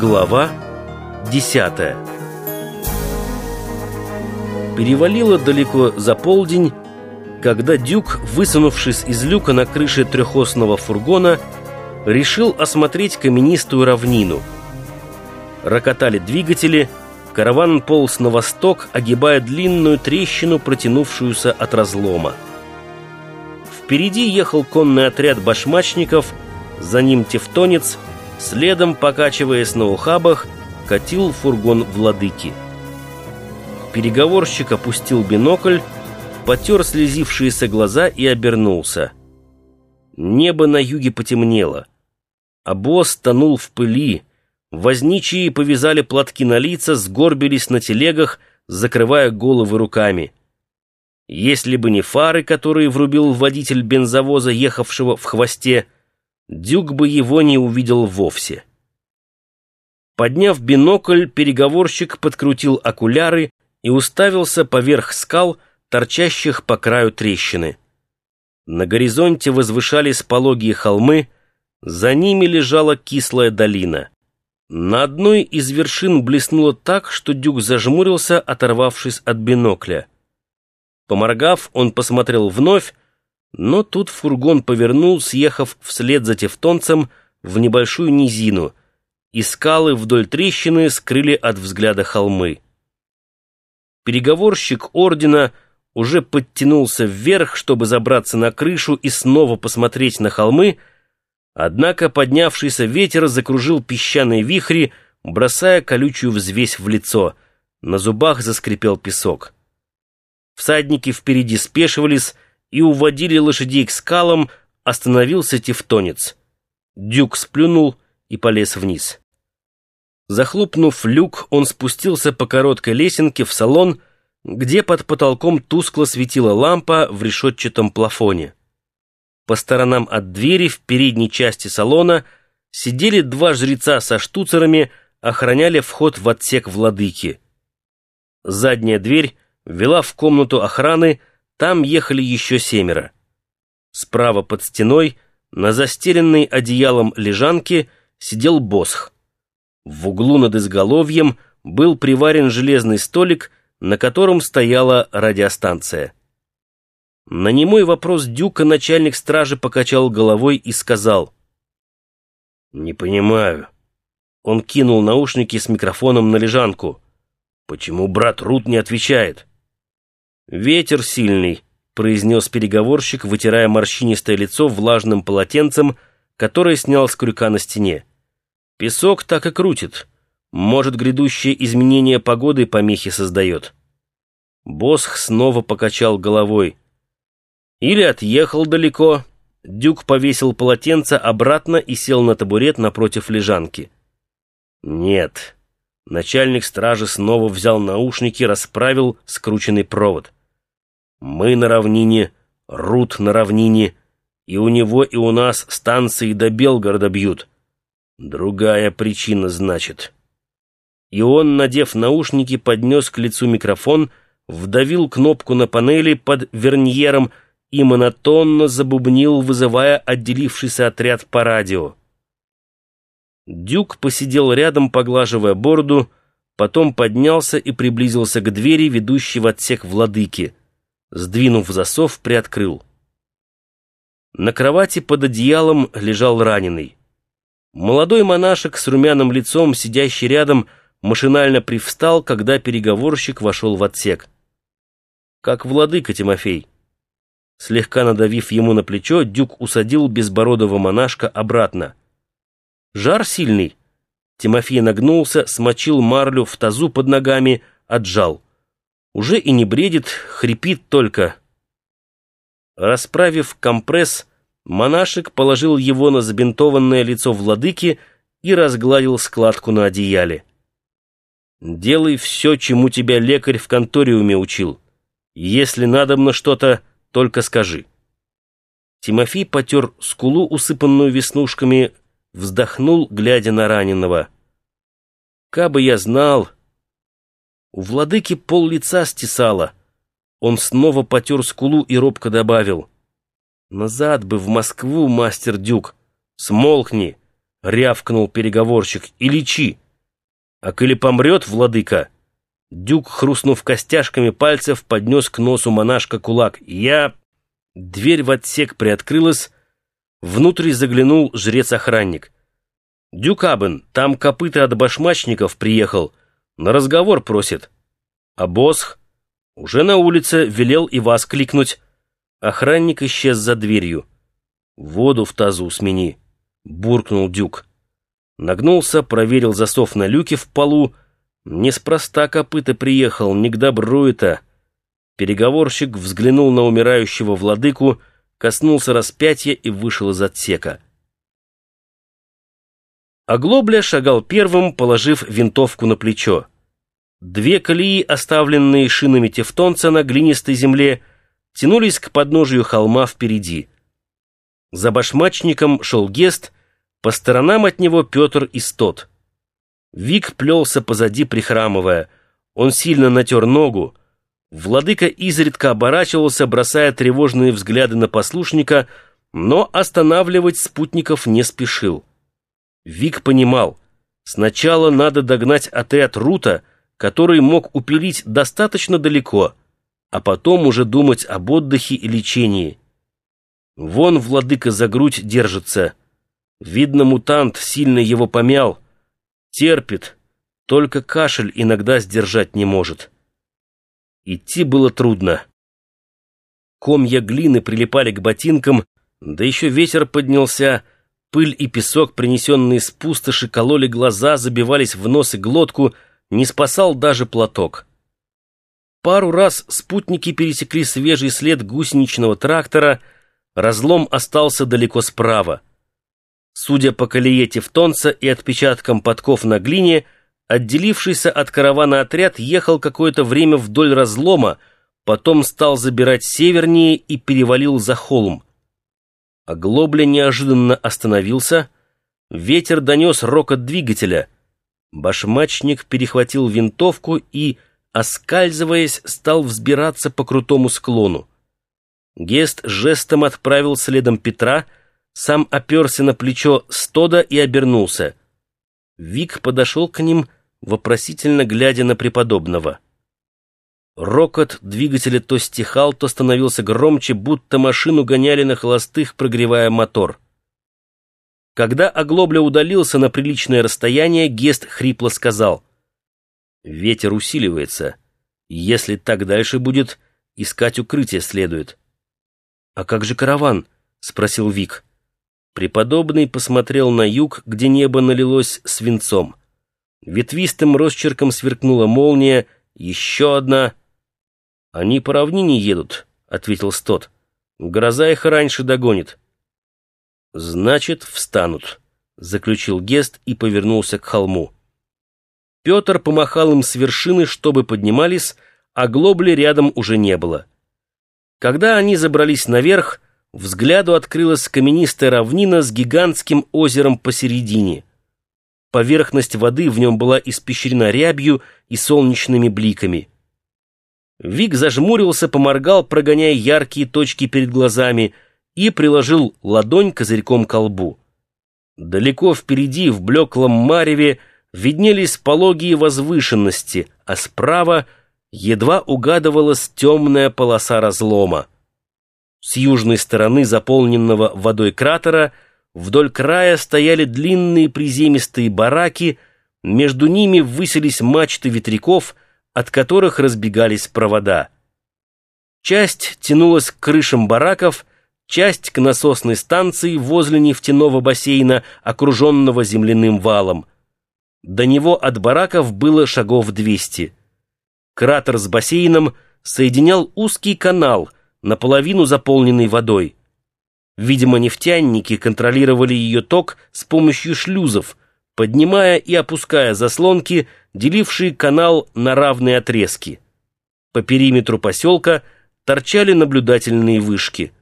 Глава 10 Перевалило далеко за полдень, когда Дюк, высунувшись из люка на крыше трехосного фургона, решил осмотреть каменистую равнину. Рокотали двигатели, караван полз на восток, огибая длинную трещину, протянувшуюся от разлома. Впереди ехал конный отряд башмачников, за ним тевтонец, следом, покачиваясь на ухабах, катил фургон владыки. Переговорщик опустил бинокль, потер слезившиеся глаза и обернулся. Небо на юге потемнело. Обоз тонул в пыли. Возничие повязали платки на лица, сгорбились на телегах, закрывая головы руками. Если бы не фары, которые врубил водитель бензовоза, ехавшего в хвосте, Дюк бы его не увидел вовсе. Подняв бинокль, переговорщик подкрутил окуляры и уставился поверх скал, торчащих по краю трещины. На горизонте возвышались пологие холмы, за ними лежала кислая долина. На одной из вершин блеснуло так, что Дюк зажмурился, оторвавшись от бинокля. Поморгав, он посмотрел вновь, но тут фургон повернул, съехав вслед за тевтонцем в небольшую низину, и скалы вдоль трещины скрыли от взгляда холмы. Переговорщик ордена уже подтянулся вверх, чтобы забраться на крышу и снова посмотреть на холмы, однако поднявшийся ветер закружил песчаные вихри, бросая колючую взвесь в лицо. На зубах заскрипел песок. Всадники впереди спешивались и уводили лошадей к скалам, остановился тевтонец. Дюк сплюнул и полез вниз. Захлопнув люк, он спустился по короткой лесенке в салон, где под потолком тускло светила лампа в решетчатом плафоне. По сторонам от двери в передней части салона сидели два жреца со штуцерами, охраняли вход в отсек владыки. Задняя дверь вела в комнату охраны, там ехали еще семеро. Справа под стеной, на застеленной одеялом лежанке, сидел босх. В углу над изголовьем был приварен железный столик, на котором стояла радиостанция. На немой вопрос Дюка начальник стражи покачал головой и сказал. «Не понимаю». Он кинул наушники с микрофоном на лежанку. «Почему брат Рут не отвечает?» «Ветер сильный», — произнес переговорщик, вытирая морщинистое лицо влажным полотенцем, которое снял с крюка на стене. «Песок так и крутит. Может, грядущее изменение погоды помехи создает». Босх снова покачал головой. «Или отъехал далеко». Дюк повесил полотенце обратно и сел на табурет напротив лежанки. «Нет». Начальник стражи снова взял наушники, расправил скрученный провод. Мы на равнине, Рут на равнине, и у него и у нас станции до Белгорода бьют. Другая причина, значит. И он, надев наушники, поднес к лицу микрофон, вдавил кнопку на панели под верньером и монотонно забубнил, вызывая отделившийся отряд по радио. Дюк посидел рядом, поглаживая бороду, потом поднялся и приблизился к двери, ведущей в отсек владыки — сдвинув засов, приоткрыл. На кровати под одеялом лежал раненый. Молодой монашек с румяным лицом, сидящий рядом, машинально привстал, когда переговорщик вошел в отсек. «Как владыка, Тимофей!» Слегка надавив ему на плечо, Дюк усадил безбородого монашка обратно. «Жар сильный!» Тимофей нагнулся, смочил марлю в тазу под ногами, отжал. Уже и не бредит, хрипит только. Расправив компресс, монашек положил его на забинтованное лицо владыки и разгладил складку на одеяле. «Делай все, чему тебя лекарь в конториуме учил. Если надобно что-то, только скажи». Тимофей потер скулу, усыпанную веснушками, вздохнул, глядя на раненого. «Кабы я знал, у владыки пол лица стесало. Он снова потер скулу и робко добавил. «Назад бы в Москву, мастер Дюк! Смолкни!» — рявкнул переговорщик. «И лечи! А коли помрет, владыка, Дюк, хрустнув костяшками пальцев, поднес к носу монашка кулак. Я... Дверь в отсек приоткрылась, внутрь заглянул жрец-охранник. «Дюкабен, там копыта от башмачников приехал, на разговор просит». А Босх уже на улице велел и вас кликнуть. Охранник исчез за дверью. «Воду в тазу смени», — буркнул Дюк. Нагнулся, проверил засов на люке в полу. Неспроста копыта приехал, не к добру это. Переговорщик взглянул на умирающего владыку, коснулся распятия и вышел из отсека. Оглобля шагал первым, положив винтовку на плечо. Две колеи, оставленные шинами тевтонца на глинистой земле, тянулись к подножию холма впереди. За башмачником шел Гест, по сторонам от него Петр и Стот. Вик плелся позади, прихрамывая. Он сильно натер ногу. Владыка изредка оборачивался, бросая тревожные взгляды на послушника, но останавливать спутников не спешил. Вик понимал, сначала надо догнать отряд Рута, который мог упилить достаточно далеко, а потом уже думать об отдыхе и лечении. Вон владыка за грудь держится. Видно, мутант сильно его помял. Терпит, только кашель иногда сдержать не может. Идти было трудно. Комья глины прилипали к ботинкам, да еще ветер поднялся, пыль и песок, принесенные с пустоши, кололи глаза, забивались в нос и глотку — не спасал даже платок. Пару раз спутники пересекли свежий след гусеничного трактора, разлом остался далеко справа. Судя по колее тевтонца и отпечаткам подков на глине, отделившийся от каравана отряд ехал какое-то время вдоль разлома, потом стал забирать севернее и перевалил за холм. А Глобля неожиданно остановился, ветер донес рокот двигателя — Башмачник перехватил винтовку и, оскальзываясь, стал взбираться по крутому склону. Гест жестом отправил следом Петра, сам оперся на плечо Стода и обернулся. Вик подошел к ним, вопросительно глядя на преподобного. Рокот двигателя то стихал, то становился громче, будто машину гоняли на холостых, прогревая мотор. Когда Оглобля удалился на приличное расстояние, Гест хрипло сказал. «Ветер усиливается. Если так дальше будет, искать укрытие следует». «А как же караван?» — спросил Вик. Преподобный посмотрел на юг, где небо налилось свинцом. Ветвистым росчерком сверкнула молния, еще одна. «Они по равнине едут», — ответил Стот. «Гроза их раньше догонит». «Значит, встанут», — заключил Гест и повернулся к холму. Петр помахал им с вершины, чтобы поднимались, а глобли рядом уже не было. Когда они забрались наверх, взгляду открылась каменистая равнина с гигантским озером посередине. Поверхность воды в нем была испещрена рябью и солнечными бликами. Вик зажмурился, поморгал, прогоняя яркие точки перед глазами — и приложил ладонь козырьком к колбу. Далеко впереди, в блеклом мареве, виднелись пологие возвышенности, а справа едва угадывалась темная полоса разлома. С южной стороны заполненного водой кратера вдоль края стояли длинные приземистые бараки, между ними высились мачты ветряков, от которых разбегались провода. Часть тянулась к крышам бараков, часть к насосной станции возле нефтяного бассейна, окруженного земляным валом. До него от бараков было шагов двести. Кратер с бассейном соединял узкий канал, наполовину заполненный водой. Видимо, нефтяники контролировали ее ток с помощью шлюзов, поднимая и опуская заслонки, делившие канал на равные отрезки. По периметру поселка торчали наблюдательные вышки —